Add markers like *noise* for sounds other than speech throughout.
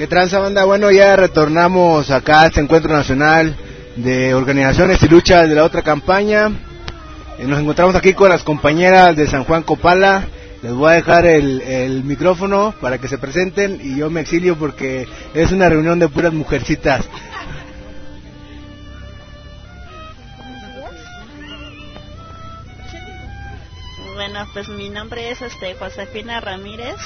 ¿Qué tranza banda? Bueno, ya retornamos acá a este encuentro nacional de organizaciones y luchas de la otra campaña. Eh, Nos encontramos aquí con las compañeras de San Juan Copala. Les voy a dejar el, el micrófono para que se presenten y yo me exilio porque es una reunión de puras mujercitas. Bueno, pues mi nombre es este Josefina Ramírez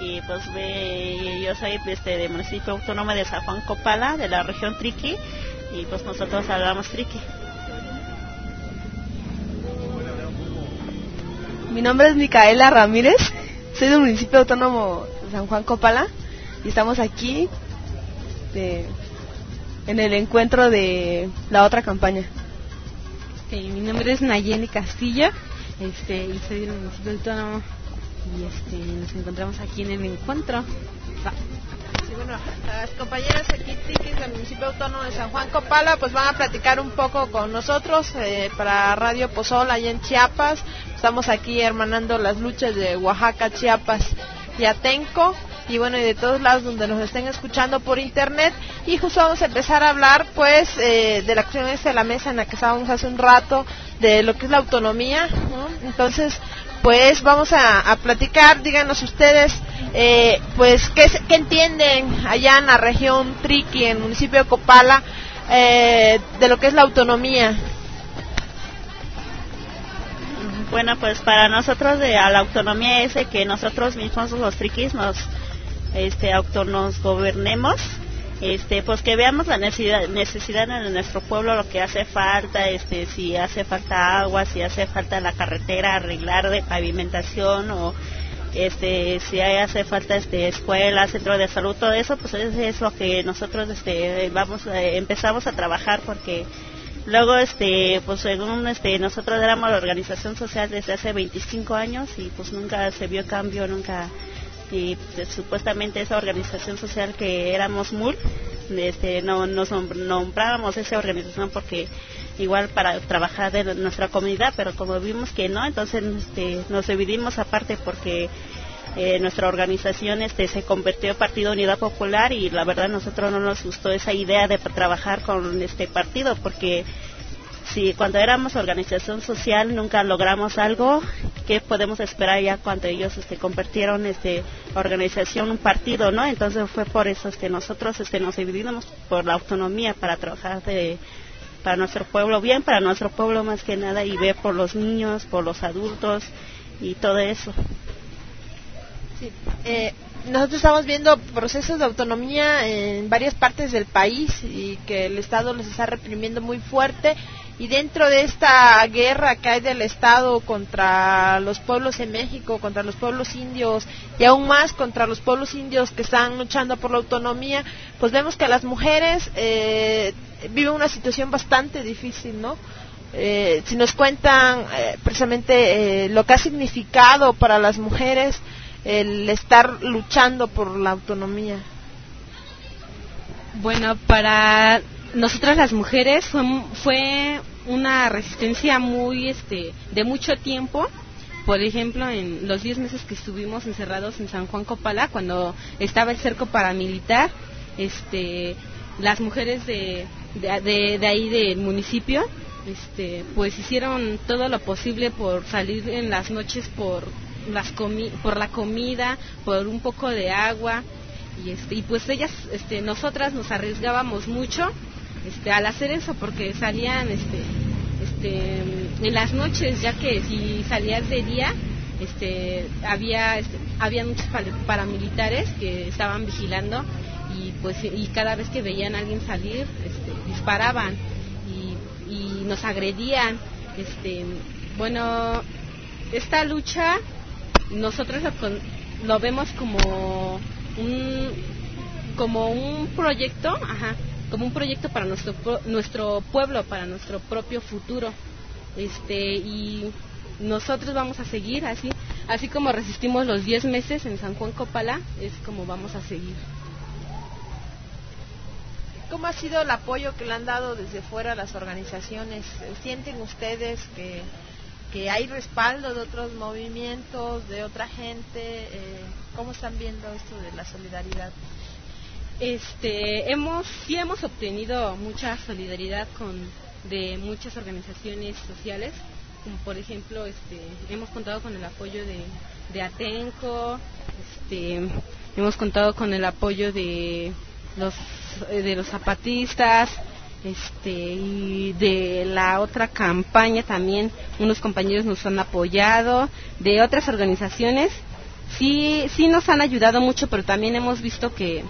y pues ve- yo soy este del municipio autónomo de San Juan Copala, de la región Triqui y pues nosotros hablamos Triqui. Mi nombre es Micaela Ramírez, soy del municipio autónomo de San Juan Copala y estamos aquí de- en el encuentro de la otra campaña. Mi nombre es Nayeli Castillo este, y soy del municipio autónomo y este, nos encontramos aquí en el encuentro. Va. Bueno, las compañeras aquí tiquis del municipio autónomo de San Juan Copala pues van a platicar un poco con nosotros eh, para Radio Pozol allá en Chiapas. Estamos aquí hermanando las luchas de Oaxaca, Chiapas y Atenco y bueno y de todos lados donde nos estén escuchando por internet y justo vamos a empezar a hablar pues eh, de la esta de la mesa en la que estábamos hace un rato de lo que es la autonomía ¿no? entonces pues vamos a, platicar, díganos ustedes, eh, pues, ¿qué, qué entienden allá en la región Triqui, en el municipio de Copala, eh, de lo que es la autonomía? Bueno, pues para nosotros de a la autonomía es que nosotros mismos los triquis nos este auto nos gobernemos este pues que veamos la necesidad necesidad en nuestro pueblo lo que hace falta este si hace falta agua si hace falta la carretera arreglar de pavimentación o este si hay- hace falta este escuela centro de salud todo eso pues es, es lo que nosotros este vamos eh, empezamos a trabajar porque Luego, este, pues según este, nosotros éramos la organización social desde hace 25 años y pues nunca se vio cambio, nunca, y pues, supuestamente esa organización social que éramos MUR, este, no nos nom- nombrábamos esa organización porque igual para trabajar de nuestra comunidad, pero como vimos que no, entonces este, nos dividimos aparte porque eh, nuestra organización este se convirtió en Partido Unidad Popular y la verdad nosotros no nos gustó esa idea de trabajar con este partido porque si cuando éramos organización social nunca logramos algo. Qué podemos esperar ya cuando ellos este convirtieron este organización un partido no entonces fue por eso que nosotros este nos dividimos por la autonomía para trabajar de para nuestro pueblo bien para nuestro pueblo más que nada y ver por los niños por los adultos y todo eso. Eh, nosotros estamos viendo procesos de autonomía en varias partes del país y que el Estado los está reprimiendo muy fuerte y dentro de esta guerra que hay del Estado contra los pueblos en México, contra los pueblos indios y aún más contra los pueblos indios que están luchando por la autonomía, pues vemos que las mujeres eh, viven una situación bastante difícil, ¿no? Eh, si nos cuentan eh, precisamente eh, lo que ha significado para las mujeres el estar luchando por la autonomía. Bueno, para nosotras las mujeres fue, fue una resistencia muy, este, de mucho tiempo. Por ejemplo, en los 10 meses que estuvimos encerrados en San Juan Copala, cuando estaba el cerco paramilitar, este, las mujeres de, de, de- ahí del municipio, este, pues hicieron todo lo posible por salir en las noches por las comi- por la comida, por un poco de agua y este y pues ellas este nosotras nos arriesgábamos mucho este al hacer eso porque salían este este en las noches ya que si salías de día este había este, había muchos pa- paramilitares que estaban vigilando y pues y cada vez que veían a alguien salir este, disparaban y, y nos agredían. Este bueno esta lucha nosotros lo, con- lo vemos como un como un proyecto ajá como un proyecto para nuestro nuestro pueblo para nuestro propio futuro este y nosotros vamos a seguir así así como resistimos los 10 meses en San Juan Copala es como vamos a seguir ¿Cómo ha sido el apoyo que le han dado desde fuera las organizaciones? ¿Sienten ustedes que, que hay respaldo de otros movimientos, de otra gente? Eh, ¿Cómo están viendo esto de la solidaridad? Este, hemos, sí hemos obtenido mucha solidaridad con de muchas organizaciones sociales, como por ejemplo, este, hemos contado con el apoyo de, de Atenco, este, hemos contado con el apoyo de los de los zapatistas, este y de la otra campaña también unos compañeros nos han apoyado de otras organizaciones. Sí sí nos han ayudado mucho pero también hemos visto que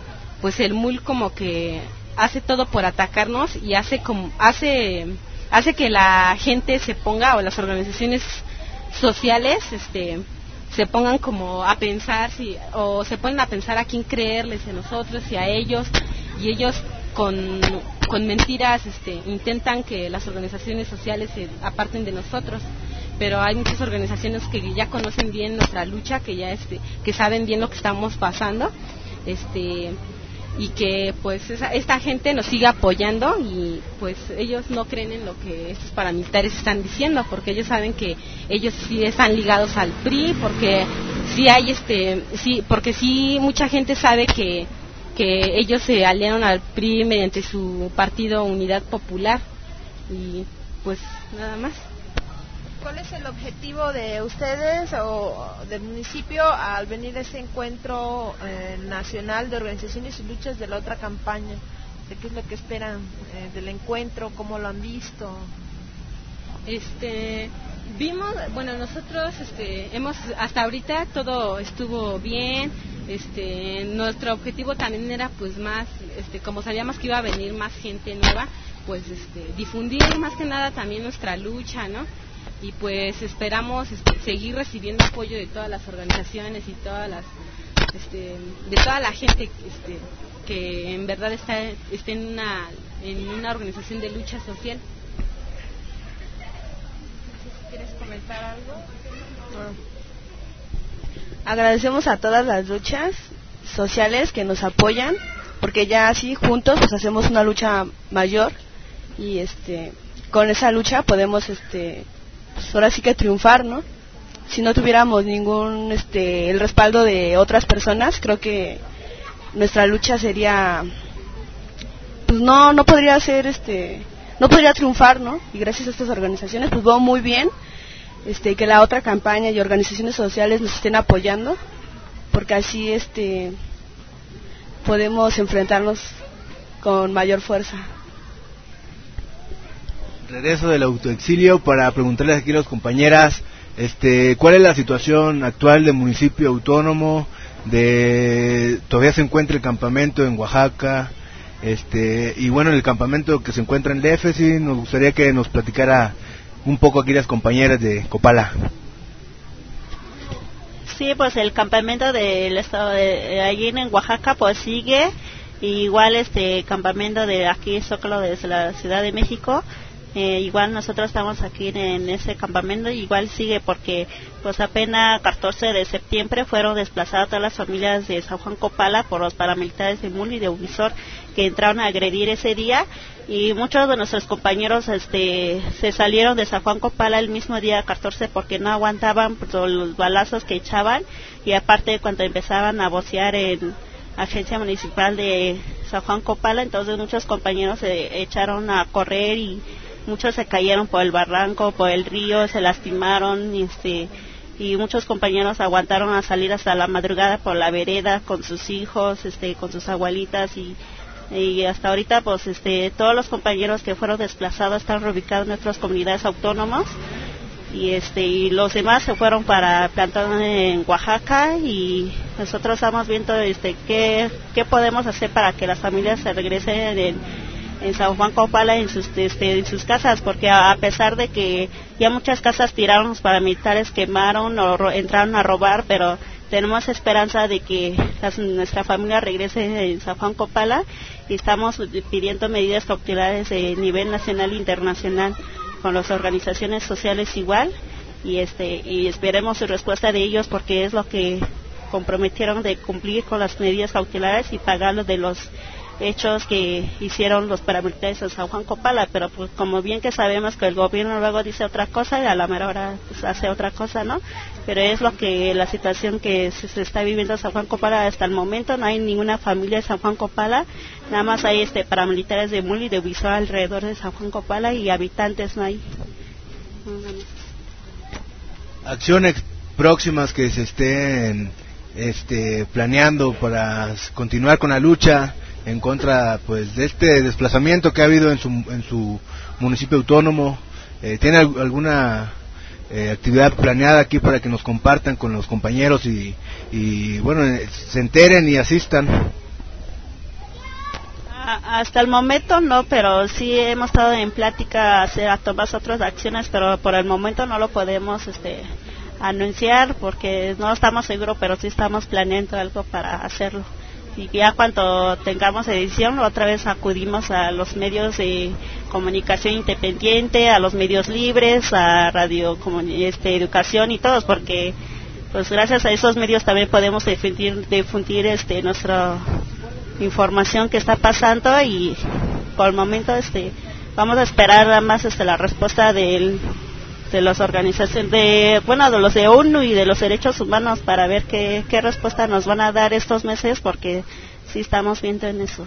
pues el MUL como que hace todo por atacarnos y hace como hace hace que la gente se ponga o las organizaciones sociales este se pongan como a pensar si o se ponen a pensar a quién creerles a nosotros y a ellos y ellos con, con mentiras este, intentan que las organizaciones sociales se aparten de nosotros. Pero hay muchas organizaciones que ya conocen bien nuestra lucha que ya este que saben bien lo que estamos pasando este y que pues esta gente nos sigue apoyando y pues ellos no creen en lo que estos paramilitares están diciendo porque ellos saben que ellos sí están ligados al PRI porque sí hay este sí porque sí mucha gente sabe que que ellos se aliaron al PRI mediante su partido Unidad Popular y pues nada más. ¿Cuál es el objetivo de ustedes o del municipio al venir a este encuentro eh, nacional de organizaciones y luchas de la otra campaña? ¿Qué es lo que esperan eh, del encuentro? ¿Cómo lo han visto? Este, vimos, bueno, nosotros este, hemos, hasta ahorita todo estuvo bien, este, nuestro objetivo también era pues más, este, como sabíamos que iba a venir más gente nueva, pues este, difundir más que nada también nuestra lucha, ¿no? Y pues esperamos este, seguir recibiendo apoyo de todas las organizaciones y todas las este, de toda la gente este, que en verdad está, está en una en una organización de lucha social. ¿Quieres comentar algo? Agradecemos a todas las luchas sociales que nos apoyan, porque ya así juntos pues hacemos una lucha mayor y este con esa lucha podemos este pues ahora sí que triunfar, ¿no? Si no tuviéramos ningún, este, el respaldo de otras personas, creo que nuestra lucha sería, pues no, no podría ser, este, no podría triunfar, ¿no? Y gracias a estas organizaciones, pues veo muy bien, este, que la otra campaña y organizaciones sociales nos estén apoyando, porque así, este, podemos enfrentarnos con mayor fuerza regreso del autoexilio para preguntarles aquí a las compañeras este, cuál es la situación actual del municipio autónomo, de todavía se encuentra el campamento en Oaxaca, este, y bueno, el campamento que se encuentra en DF, nos gustaría que nos platicara un poco aquí las compañeras de Copala. Sí, pues el campamento del estado de allí en Oaxaca pues sigue, igual este campamento de aquí Zócalo desde la Ciudad de México eh, igual nosotros estamos aquí en, ese campamento, igual sigue porque pues apenas 14 de septiembre fueron desplazadas todas las familias de San Juan Copala por los paramilitares de Muli y de Unisor que entraron a agredir ese día. Y muchos de nuestros compañeros este, se salieron de San Juan Copala el mismo día 14 porque no aguantaban pues, los balazos que echaban. Y aparte cuando empezaban a vocear en agencia municipal de San Juan Copala entonces muchos compañeros se echaron a correr y muchos se cayeron por el barranco, por el río, se lastimaron y, este, y muchos compañeros aguantaron a salir hasta la madrugada por la vereda con sus hijos, este, con sus abuelitas y, y hasta ahorita pues este, todos los compañeros que fueron desplazados están reubicados en nuestras comunidades autónomas y este y los demás se fueron para plantar en Oaxaca y nosotros estamos viendo este qué, qué podemos hacer para que las familias se regresen en, en San Juan Copala en sus, este, en sus casas, porque a, pesar de que ya muchas casas tiraron los paramilitares, quemaron o entraron a robar, pero tenemos esperanza de que nuestra familia regrese en San Juan Copala y estamos pidiendo medidas cautelares de nivel nacional e internacional con las organizaciones sociales igual y este y esperemos su respuesta de ellos porque es lo que comprometieron de cumplir con las medidas cautelares y pagar de los hechos que hicieron los paramilitares en San Juan Copala, pero pues como bien que sabemos que el gobierno luego dice otra cosa y a la mera hora pues, hace otra cosa, ¿no? Pero es lo que la situación que se, está viviendo en San Juan Copala hasta el momento, no hay ninguna familia de San Juan Copala, nada más hay este paramilitares de Muli de Visual alrededor de San Juan Copala y habitantes no hay. Acciones próximas que se estén este, planeando para continuar con la lucha en contra pues de este desplazamiento que ha habido en su, en su municipio autónomo. Eh, ¿Tiene alguna eh, actividad planeada aquí para que nos compartan con los compañeros y, y bueno, eh, se enteren y asistan? Hasta el momento no, pero sí hemos estado en plática hacer a tomar otras acciones, pero por el momento no lo podemos este, anunciar porque no estamos seguros, pero sí estamos planeando algo para hacerlo. Y ya cuando tengamos edición, otra vez acudimos a los medios de comunicación independiente, a los medios libres, a radio, este, educación y todos, porque pues gracias a esos medios también podemos difundir, difundir este, nuestra información que está pasando y por el momento este vamos a esperar nada más este la respuesta del de las organizaciones de bueno de los de ONU y de los derechos humanos para ver qué, qué respuesta nos van a dar estos meses porque sí estamos viendo en eso.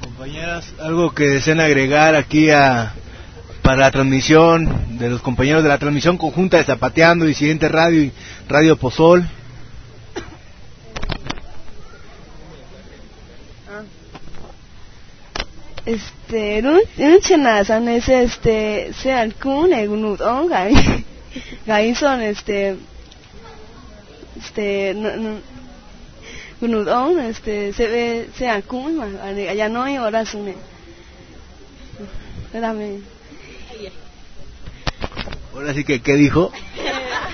Compañeras algo que deseen agregar aquí a para la transmisión de los compañeros de la transmisión conjunta de Zapateando y Siguiente Radio y Radio Pozol este san es este se alcun egunut on gai *laughs* gai son este este gunut on este se ve se alcun ma allá no hay horas une espérame. Ahora sí que qué dijo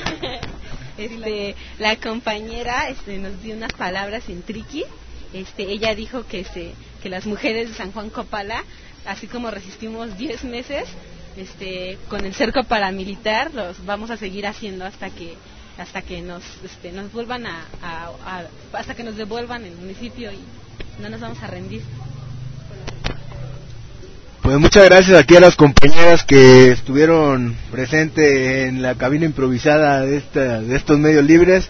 *laughs* este la compañera este nos dio unas palabras en triqui este ella dijo que se que las mujeres de San Juan Copala, así como resistimos 10 meses este, con el cerco paramilitar, los vamos a seguir haciendo hasta que hasta que nos este, nos vuelvan a, hasta que nos devuelvan el municipio y no nos vamos a rendir. Pues muchas gracias aquí a las compañeras que estuvieron presentes en la cabina improvisada de, esta, de estos medios libres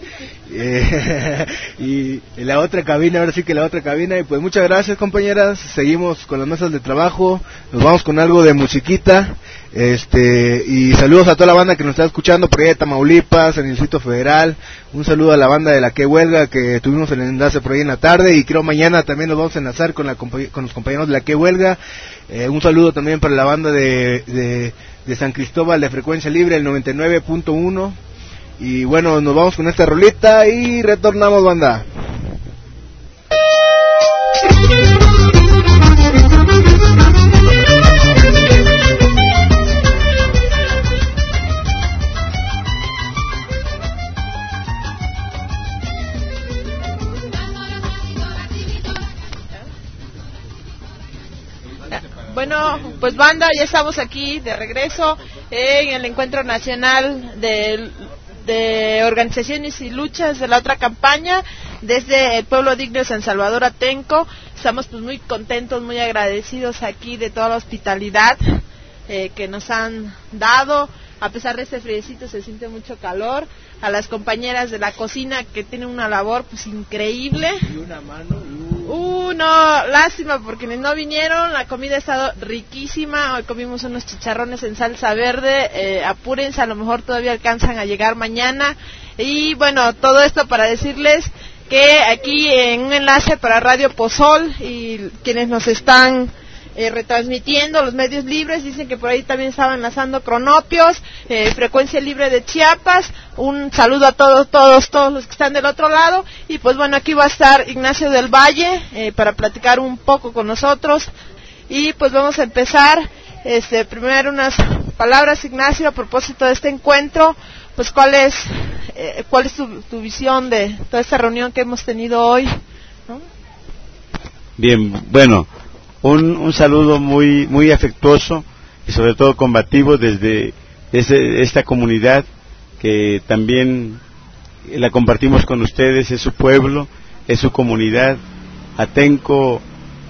eh, *laughs* y, la otra cabina, ahora sí que la otra cabina. Y pues muchas gracias compañeras, seguimos con las mesas de trabajo, nos vamos con algo de musiquita. Este, y saludos a toda la banda que nos está escuchando por ahí de Tamaulipas, en el Distrito Federal. Un saludo a la banda de la que huelga que tuvimos el enlace por ahí en la tarde y creo mañana también nos vamos a enlazar con, la, con los compañeros de la que huelga. Eh, un saludo también para la banda de, de, de San Cristóbal de Frecuencia Libre, el 99.1 y bueno, nos vamos con esta rolita y retornamos, banda. Bueno, pues banda, ya estamos aquí de regreso en el encuentro nacional de organizaciones y luchas de la otra campaña desde el pueblo digno de San Salvador Atenco. Estamos pues muy contentos, muy agradecidos aquí de toda la hospitalidad eh, que nos han dado. A pesar de este friecito se siente mucho calor. A las compañeras de la cocina que tienen una labor pues increíble. Uh, no, lástima porque no vinieron. La comida ha estado riquísima. Hoy comimos unos chicharrones en salsa verde. Eh, apúrense, a lo mejor todavía alcanzan a llegar mañana. Y bueno, todo esto para decirles que aquí en un enlace para Radio Pozol y quienes nos están eh, retransmitiendo los medios libres, dicen que por ahí también estaban lanzando cronopios, eh, frecuencia libre de Chiapas, un saludo a todos, todos, todos los que están del otro lado, y pues bueno, aquí va a estar Ignacio del Valle eh, para platicar un poco con nosotros, y pues vamos a empezar, este, primero unas palabras, Ignacio, a propósito de este encuentro, pues cuál es, cuál es tu, visión de toda esta reunión que hemos tenido hoy. Bien, bueno, un, saludo muy, muy afectuoso y sobre todo combativo desde, esta comunidad que también la compartimos con ustedes, es su pueblo, es su comunidad. Atenco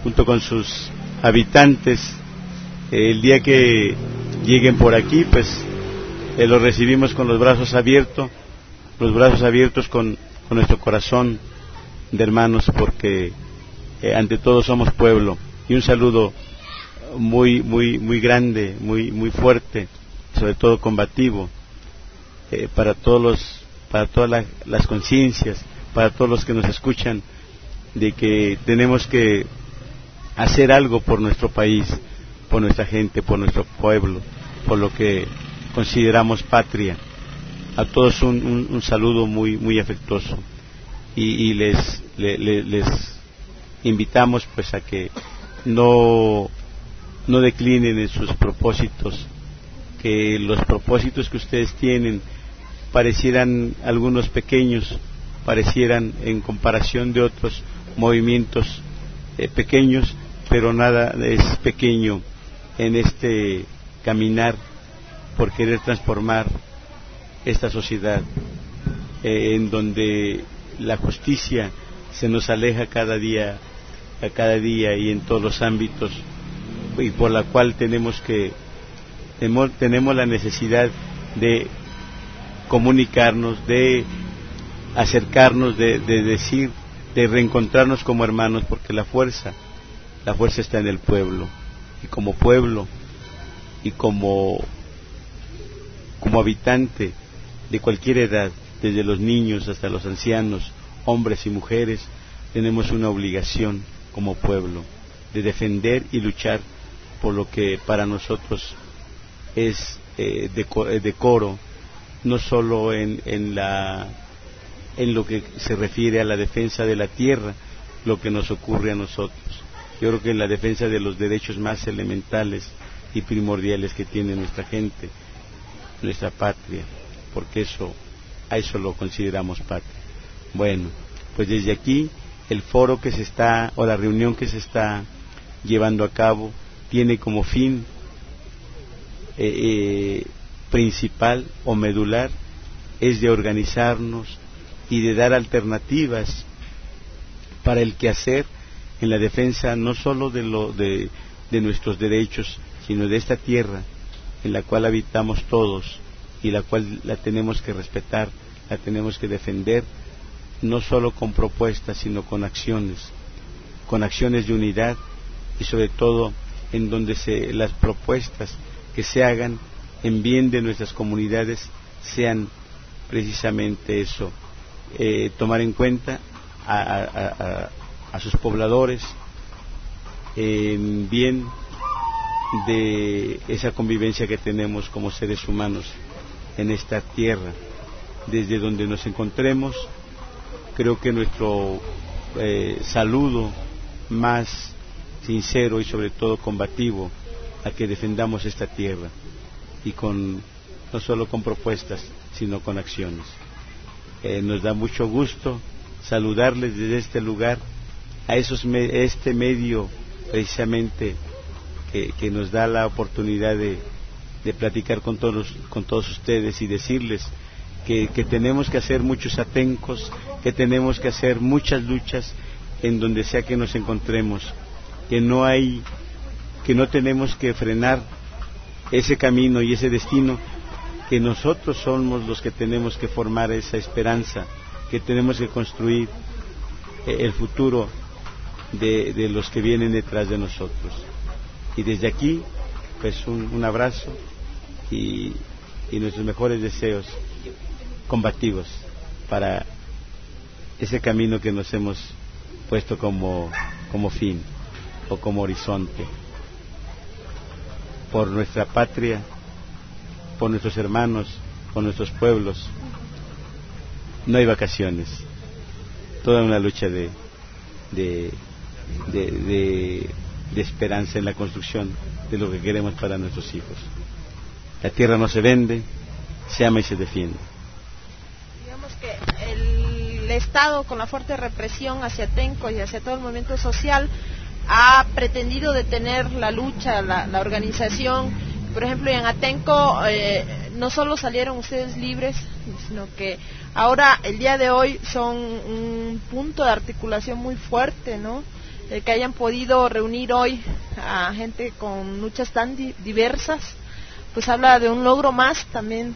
junto con sus habitantes. el día que lleguen por aquí, pues eh, los recibimos con los brazos abiertos, los brazos abiertos con, nuestro corazón de hermanos, porque eh, ante todo somos pueblo. Y un saludo muy, muy, muy grande, muy, muy fuerte, sobre todo combativo, eh, para todos los, para todas las conciencias, para todos los que nos escuchan, de que tenemos que hacer algo por nuestro país, por nuestra gente, por nuestro pueblo, por lo que consideramos patria. A todos un, saludo muy, muy afectuoso y, les, les invitamos pues a que no, no declinen en sus propósitos, que los propósitos que ustedes tienen parecieran algunos pequeños, parecieran en comparación de otros movimientos eh, pequeños, pero nada es pequeño en este caminar por querer transformar esta sociedad eh, en donde la justicia se nos aleja cada día a cada día y en todos los ámbitos y por la cual tenemos que tenemos la necesidad de comunicarnos, de acercarnos, de, de decir, de reencontrarnos como hermanos, porque la fuerza, la fuerza está en el pueblo. Y como pueblo y como, como habitante de cualquier edad, desde los niños hasta los ancianos, hombres y mujeres, tenemos una obligación como pueblo de defender y luchar por lo que para nosotros es eh, eh, decoro, no solo en, en, la, en lo que se refiere a la defensa de la tierra, lo que nos ocurre a nosotros. Yo creo que en la defensa de los derechos más elementales y primordiales que tiene nuestra gente, nuestra patria, porque eso, a eso lo consideramos patria. Bueno, pues desde aquí el foro que se está, o la reunión que se está llevando a cabo, tiene como fin eh, eh, principal o medular es de organizarnos y de dar alternativas para el quehacer en la defensa no sólo de, lo, de, de nuestros derechos, sino de esta tierra en la cual habitamos todos y la cual la tenemos que respetar, la tenemos que defender, no sólo con propuestas, sino con acciones, con acciones de unidad y sobre todo en donde se, las propuestas que se hagan en bien de nuestras comunidades sean precisamente eso, eh, tomar en cuenta a, sus pobladores en bien de esa convivencia que tenemos como seres humanos en esta tierra. Desde donde nos encontremos, creo que nuestro eh, saludo más sincero y sobre todo combativo a que defendamos esta tierra y con no solo con propuestas sino con acciones. Eh, nos da mucho gusto saludarles desde este lugar a esos este medio precisamente que, nos da la oportunidad de, de platicar con todos con todos ustedes y decirles que, tenemos que hacer muchos atencos, que tenemos que hacer muchas luchas en donde sea que nos encontremos que no hay, que no tenemos que frenar ese camino y ese destino, que nosotros somos los que tenemos que formar esa esperanza, que tenemos que construir eh, el futuro de, de los que vienen detrás de nosotros. Y desde aquí, pues un, abrazo y, y nuestros mejores deseos combativos para ese camino que nos hemos puesto como, como fin o como horizonte. Por nuestra patria, por nuestros hermanos, por nuestros pueblos. No hay vacaciones. Toda una lucha de, de, de, de, esperanza en la construcción de lo que queremos para nuestros hijos. La tierra no se vende, se ama y se defiende. Que el Estado, con la fuerte represión hacia Tenco y hacia todo el movimiento social, ha pretendido detener la lucha, la, organización. Por ejemplo, en Atenco eh, no solo salieron ustedes libres, sino que ahora, el día de hoy, son un punto de articulación muy fuerte, ¿no? el que hayan podido reunir hoy a gente con luchas tan diversas, pues habla de un logro más también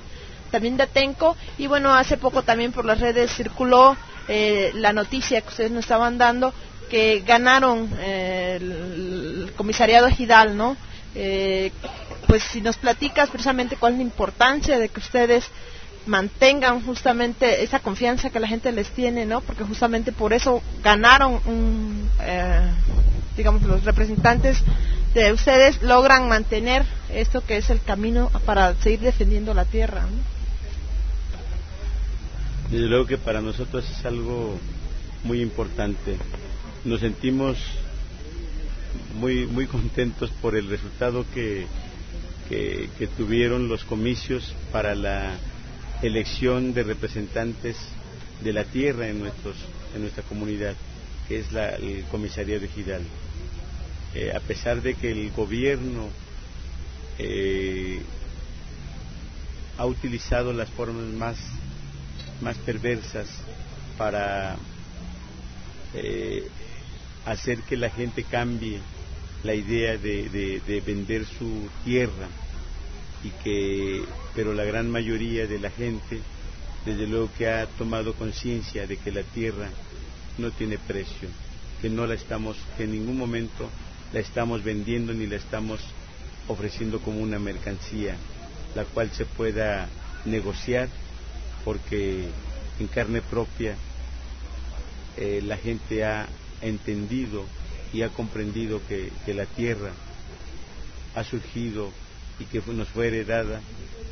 también de Atenco y bueno hace poco también por las redes circuló eh, la noticia que ustedes nos estaban dando que ganaron eh, el, comisariado ejidal no eh, pues si nos platicas precisamente cuál es la importancia de que ustedes mantengan justamente esa confianza que la gente les tiene, ¿no? Porque justamente por eso ganaron un, digamos, los representantes de ustedes logran mantener esto que es el camino para seguir defendiendo la tierra. Desde luego que para nosotros es algo muy importante. Nos sentimos muy muy contentos por el resultado que, que, tuvieron los comicios para la elección de representantes de la tierra en nuestros en nuestra comunidad, que es la, el comisariado ejidal. Eh, a pesar de que el gobierno eh, ha utilizado las formas más más perversas para eh, hacer que la gente cambie la idea de, vender su tierra y que pero la gran mayoría de la gente desde luego que ha tomado conciencia de que la tierra no tiene precio que no la estamos que en ningún momento la estamos vendiendo ni la estamos ofreciendo como una mercancía la cual se pueda negociar porque en carne propia eh, la gente ha entendido y ha comprendido que, la tierra ha surgido y que nos fue heredada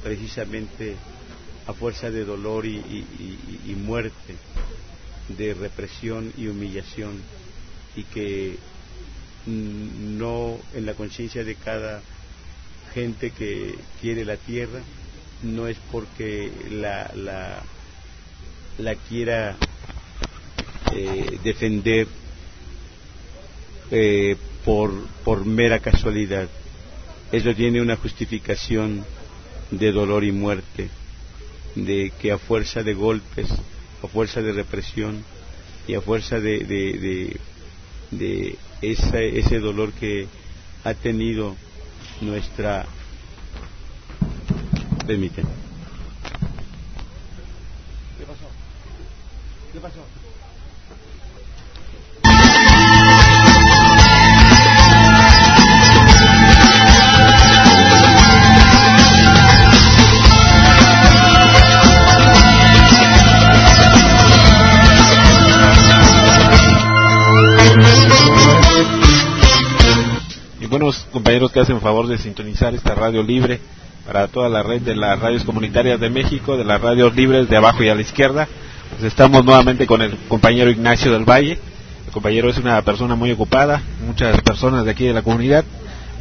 precisamente a fuerza de dolor y, y, muerte, de represión y humillación, y que no en la conciencia de cada gente que quiere la tierra no es porque la, la, la quiera eh, defender eh, por, por mera casualidad. Eso tiene una justificación de dolor y muerte, de que a fuerza de golpes, a fuerza de represión y a fuerza de, de, de, ese dolor que ha tenido nuestra Permite. ¿Qué pasó? ¿Qué pasó? Compañeros que hacen favor de sintonizar esta radio libre para toda la red de las radios comunitarias de México, de las radios libres de abajo y a la izquierda. Pues estamos nuevamente con el compañero Ignacio del Valle. El compañero es una persona muy ocupada, muchas personas de aquí de la comunidad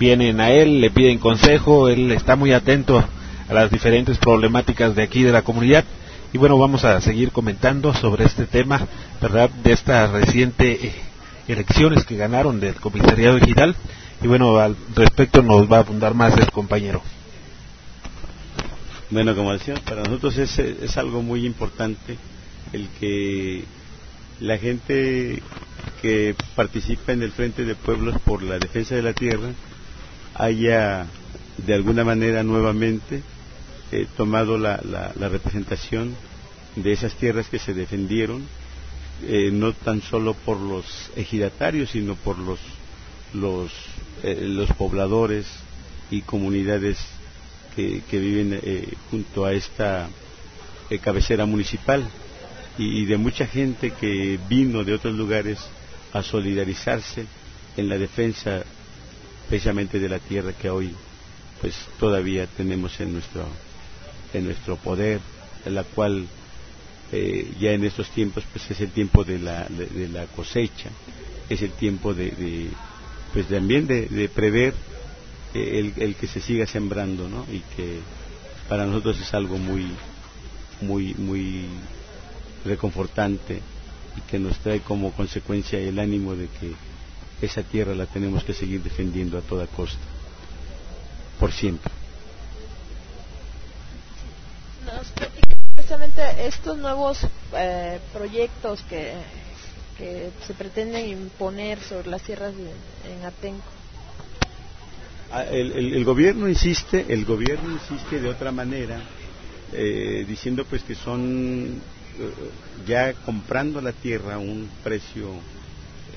vienen a él, le piden consejo, él está muy atento a las diferentes problemáticas de aquí de la comunidad. Y bueno, vamos a seguir comentando sobre este tema, ¿verdad? De estas recientes elecciones que ganaron del comisariado digital. Y bueno, al respecto nos va a fundar más el compañero. Bueno, como decía, para nosotros es, es algo muy importante el que la gente que participa en el Frente de Pueblos por la Defensa de la Tierra haya de alguna manera nuevamente eh, tomado la, la, representación de esas tierras que se defendieron, eh, no tan solo por los ejidatarios, sino por los, los, eh, los pobladores y comunidades que, viven eh, junto a esta eh, cabecera municipal y, de mucha gente que vino de otros lugares a solidarizarse en la defensa precisamente de la tierra que hoy pues todavía tenemos en nuestro en nuestro poder en la cual ya en estos tiempos pues es el tiempo de la, de, la cosecha es el tiempo de, pues también de prever el, que se siga sembrando, ¿no? Y que para nosotros es algo muy, muy, muy reconfortante y que nos trae como consecuencia el ánimo de que esa tierra la tenemos que seguir defendiendo a toda costa, por siempre. Nos precisamente estos nuevos eh, proyectos que, que se pretenden imponer sobre las tierras en Atenco. Ah, el, el, el, gobierno insiste, el gobierno insiste de otra manera, eh, diciendo pues que son eh, ya comprando la tierra a un precio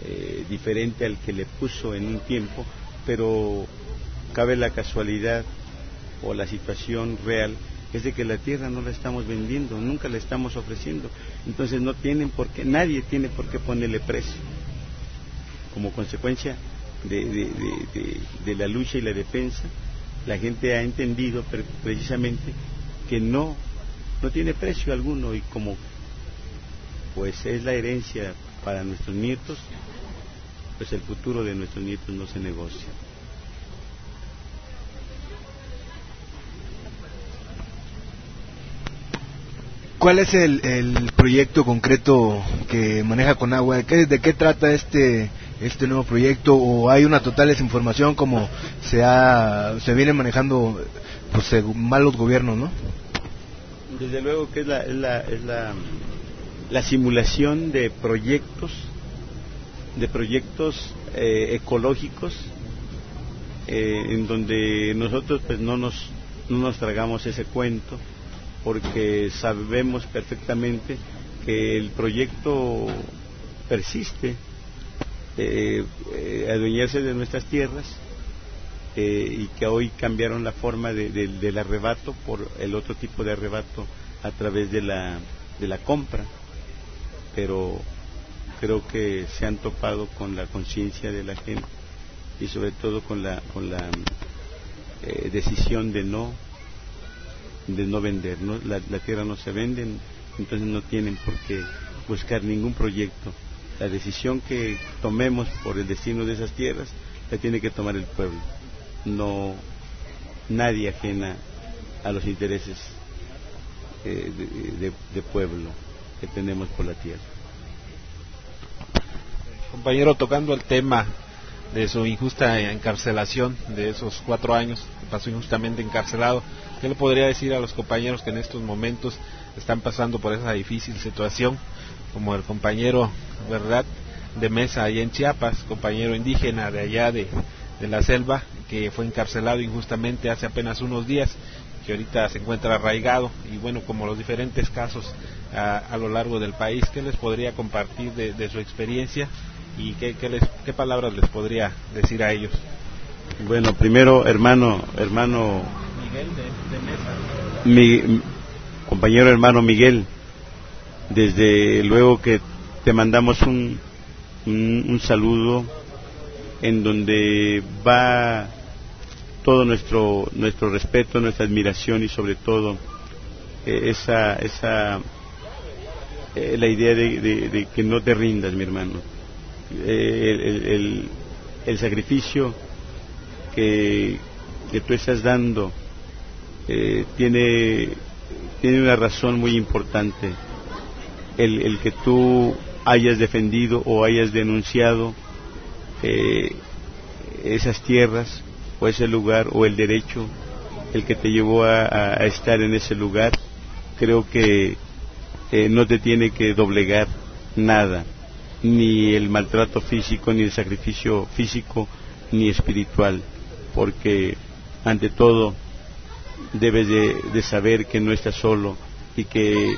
eh, diferente al que le puso en un tiempo, pero cabe la casualidad o la situación real es de que la tierra no la estamos vendiendo, nunca la estamos ofreciendo. Entonces no tienen por qué, nadie tiene por qué ponerle precio. Como consecuencia de, la lucha y la defensa, la gente ha entendido precisamente que no, no tiene precio alguno y como pues es la herencia para nuestros nietos, pues el futuro de nuestros nietos no se negocia. ¿Cuál es el, el, proyecto concreto que maneja con agua? ¿De qué trata este este nuevo proyecto o hay una total desinformación como se ha, se viene manejando pues malos gobiernos, ¿no? Desde luego que es la, es la, es la, la simulación de proyectos de proyectos eh, ecológicos eh, en donde nosotros pues no nos no nos tragamos ese cuento porque sabemos perfectamente que el proyecto persiste, eh, eh, adueñarse de nuestras tierras eh, y que hoy cambiaron la forma de, de, del arrebato por el otro tipo de arrebato a través de la, de la compra, pero creo que se han topado con la conciencia de la gente y sobre todo con la, con la eh, decisión de no de no vender, ¿no? La, tierra no se vende, entonces no tienen por qué buscar ningún proyecto. La decisión que tomemos por el destino de esas tierras la tiene que tomar el pueblo, no nadie ajena a los intereses eh, de, de, de pueblo que tenemos por la tierra. Compañero, tocando el tema de su injusta encarcelación de esos cuatro años que pasó injustamente encarcelado. ¿Qué le podría decir a los compañeros que en estos momentos están pasando por esa difícil situación? Como el compañero, ¿verdad?, de mesa allá en Chiapas, compañero indígena de allá de, de la selva, que fue encarcelado injustamente hace apenas unos días, que ahorita se encuentra arraigado, y bueno, como los diferentes casos a, lo largo del país, ¿qué les podría compartir de, de su experiencia y qué, qué, les, qué palabras les podría decir a ellos. Bueno, primero, hermano, hermano Mi, compañero hermano Miguel, desde luego que te mandamos un, un, saludo en donde va todo nuestro nuestro respeto, nuestra admiración y sobre todo eh, esa esa eh, la idea de, de, de que no te rindas, mi hermano. Eh, el, el, el, sacrificio que, que, tú estás dando eh, tiene, tiene una razón muy importante. El, el, que tú hayas defendido o hayas denunciado eh, esas tierras o ese lugar o el derecho, el que te llevó a, estar en ese lugar, creo que eh, no te tiene que doblegar nada ni el maltrato físico, ni el sacrificio físico, ni espiritual, porque ante todo debes de, de saber que no estás solo y que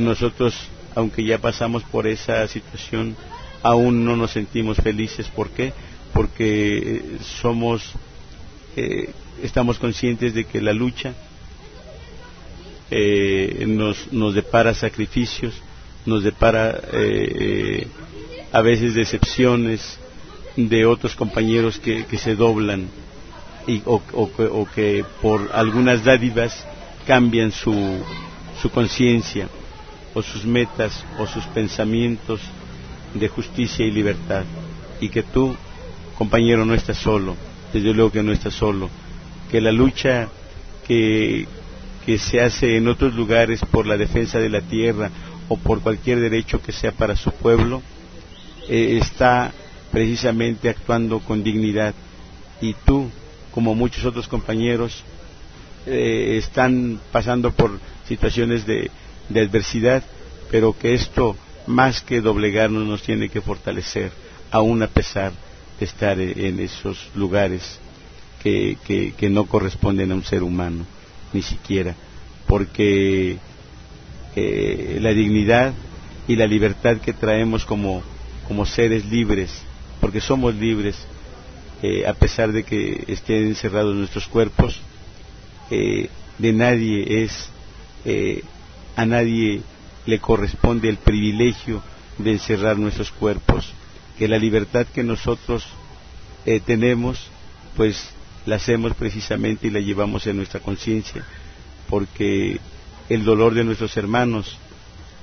nosotros, aunque ya pasamos por esa situación, aún no nos sentimos felices. ¿Por qué? Porque somos, eh, estamos conscientes de que la lucha eh, nos, nos depara sacrificios, nos depara eh, a veces decepciones de otros compañeros que, que se doblan y, o, o, o, que por algunas dádivas cambian su, su conciencia o sus metas o sus pensamientos de justicia y libertad. Y que tú compañero no estás solo. Desde luego que no estás solo. Que la lucha que, que se hace en otros lugares por la defensa de la tierra o por cualquier derecho que sea para su pueblo, eh, está precisamente actuando con dignidad. Y tú, como muchos otros compañeros, eh, están pasando por situaciones de, adversidad, pero que esto más que doblegarnos nos tiene que fortalecer, aún a pesar de estar e-, en esos lugares que, que, no corresponden a un ser humano, ni siquiera, porque eh, la dignidad y la libertad que traemos como, como seres libres, porque somos libres, eh, a pesar de que estén encerrados nuestros cuerpos, eh, de nadie es, a nadie le corresponde el privilegio de encerrar nuestros cuerpos, que la libertad que nosotros eh, tenemos, pues la hacemos precisamente y la llevamos en nuestra conciencia, porque el dolor de nuestros hermanos,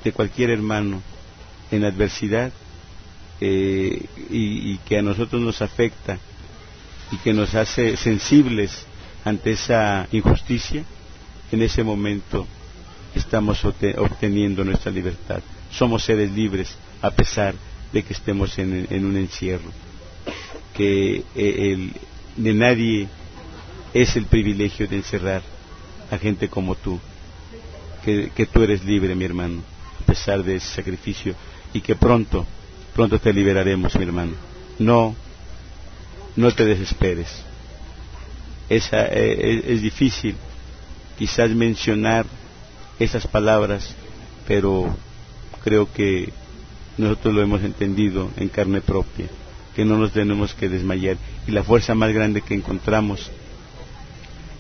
de cualquier hermano, en adversidad, eh, y que a nosotros nos afecta y que nos hace sensibles ante esa injusticia, en ese momento estamos obteniendo nuestra libertad. Somos seres libres a pesar de que estemos en, un encierro. Que eh, de nadie es el privilegio de encerrar a gente como tú. Que, que tú eres libre, mi hermano, a pesar de ese sacrificio. Y que pronto, pronto te liberaremos, mi hermano. No, no te desesperes. Esa, eh, es difícil quizás mencionar esas palabras, pero creo que nosotros lo hemos entendido en carne propia, que no nos tenemos que desmayar. Y la fuerza más grande que encontramos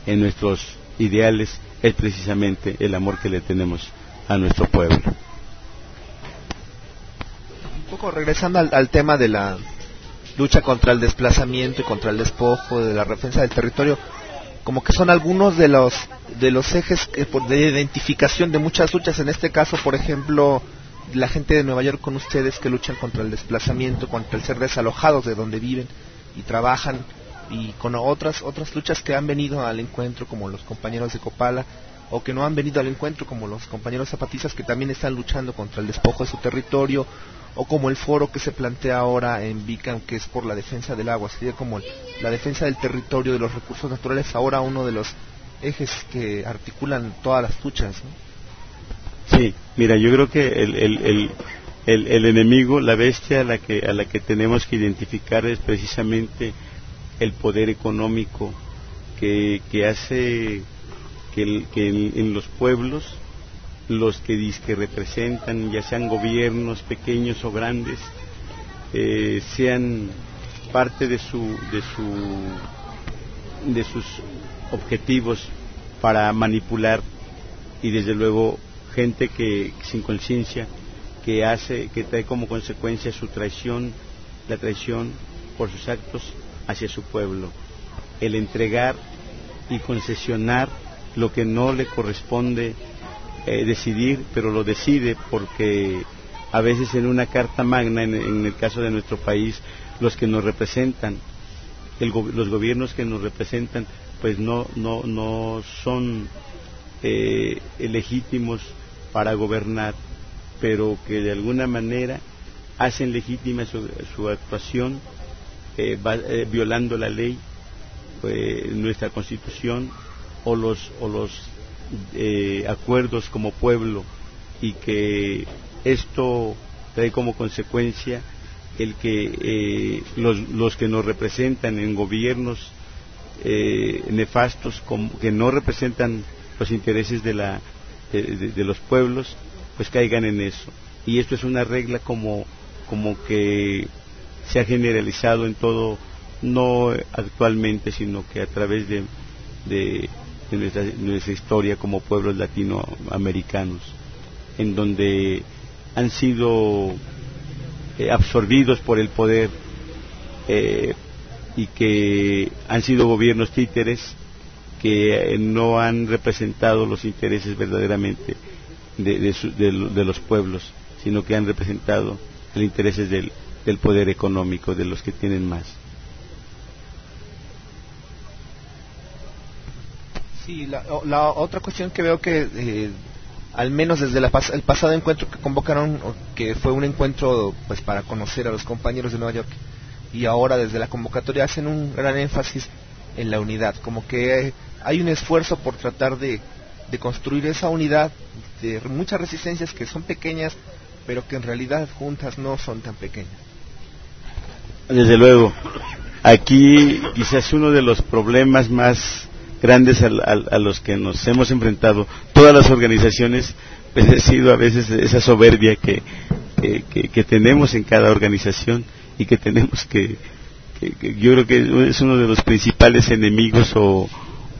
en nuestros ideales es precisamente el amor que le tenemos a nuestro pueblo. Un poco regresando al, al tema de la lucha contra el desplazamiento y contra el despojo, de la defensa del territorio, como que son algunos de los de los ejes de identificación de muchas luchas. En este caso por ejemplo la gente de Nueva York con ustedes que luchan contra el desplazamiento contra el ser desalojados de donde viven y trabajan y con otras otras luchas que han venido al encuentro como los compañeros de Copala o que no han venido al encuentro como los compañeros zapatistas que también están luchando contra el despojo de su territorio o como el foro que se plantea ahora en Vicam, que es por la defensa del agua, sería como la defensa del territorio, de los recursos naturales, ahora uno de los ejes que articulan todas las luchas. Sí, mira, yo creo que el, el, el, el, enemigo, la bestia a la, que, a la que tenemos que identificar es precisamente el poder económico que, que hace que, que en los pueblos los que, que representan, ya sean gobiernos pequeños o grandes, eh, sean parte de su, de su, de sus objetivos para manipular y desde luego gente que sin conciencia que hace, que trae como consecuencia su traición, la traición por sus actos hacia su pueblo, el entregar y concesionar lo que no le corresponde eh, decidir, pero lo decide porque a veces en una carta magna, en, el caso de nuestro país, los que nos representan, los gobiernos que nos representan, pues no, no, no son eh, legítimos para gobernar, pero que de alguna manera hacen legítima su, actuación eh, violando la ley, nuestra constitución o los, o los eh, acuerdos como pueblo y que esto trae como consecuencia el que eh, los, los, que nos representan en gobiernos eh, nefastos que no representan los intereses de, la, de, los pueblos pues caigan en eso. Y esto es una regla como, como que se ha generalizado en todo no actualmente sino que a través de, de en nuestra, historia como pueblos latinoamericanos, en donde han sido eh, absorbidos por el poder eh, y que han sido gobiernos títeres que eh, no han representado los intereses verdaderamente de, los pueblos, sino que han representado los intereses del poder económico, de los que tienen más. Sí, la, otra cuestión que veo que, eh, al menos desde el pasado encuentro que convocaron, que fue un encuentro pues para conocer a los compañeros de Nueva York, y ahora desde la convocatoria hacen un gran énfasis en la unidad, como que hay un esfuerzo por tratar de, construir esa unidad de muchas resistencias que son pequeñas, pero que en realidad juntas no son tan pequeñas. Desde luego, aquí quizás uno de los problemas más grandes a, a, los que nos hemos enfrentado todas las organizaciones *laughs* pues ha sido a veces esa soberbia que, que, tenemos en cada organización y que tenemos que, yo creo que es uno de los principales enemigos o,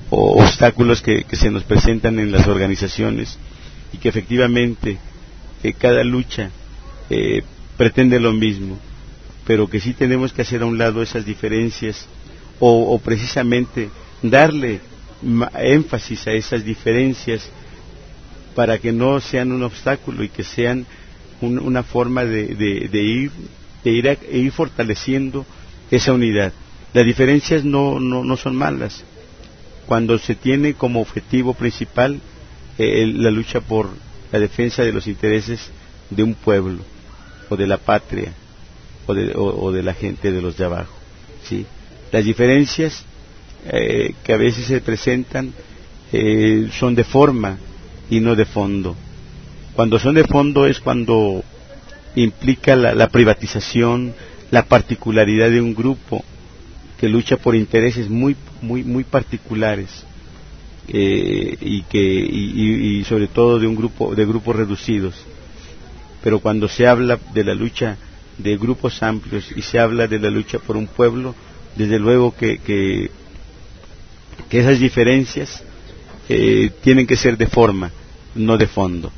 obstáculos que, se nos presentan en las organizaciones y que efectivamente que cada lucha eh, pretende lo mismo pero que sí tenemos que hacer a un lado esas diferencias o precisamente darle énfasis a esas diferencias para que no sean un obstáculo y que sean un, una forma de, ir, de ir, a, ir fortaleciendo esa unidad. Las diferencias no, no, son malas. Cuando se tiene como objetivo principal eh, la lucha por la defensa de los intereses de un pueblo o de la patria o de, o, de la gente de los de abajo. Las diferencias eh, que a veces se presentan eh, son de forma y no de fondo. Cuando son de fondo es cuando implica la, la privatización, la particularidad de un grupo que lucha por intereses muy muy muy particulares eh, y que y, y, sobre todo de un grupo de grupos reducidos pero cuando se habla de la lucha de grupos amplios y se habla de la lucha por un pueblo desde luego que, que, que esas diferencias eh, tienen que ser de forma no de fondo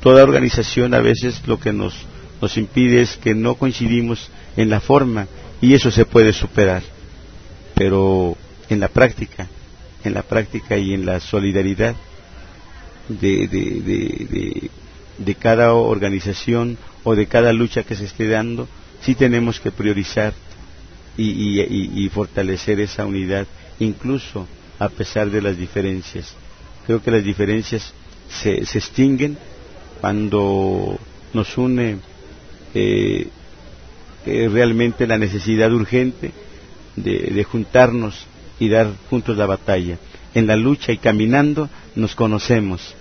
toda organización a veces lo que nos nos impide es que no coincidimos en la forma y eso se puede superar. Pero en la práctica, en la práctica y en la solidaridad de, de, de, de, cada organización o de cada lucha que se esté dando, sí tenemos que priorizar y, y, y fortalecer esa unidad, incluso a pesar de las diferencias. Creo que las diferencias se, se extinguen cuando nos une eh, eh, realmente la necesidad urgente de, de, juntarnos y dar juntos la batalla. En la lucha y caminando nos conocemos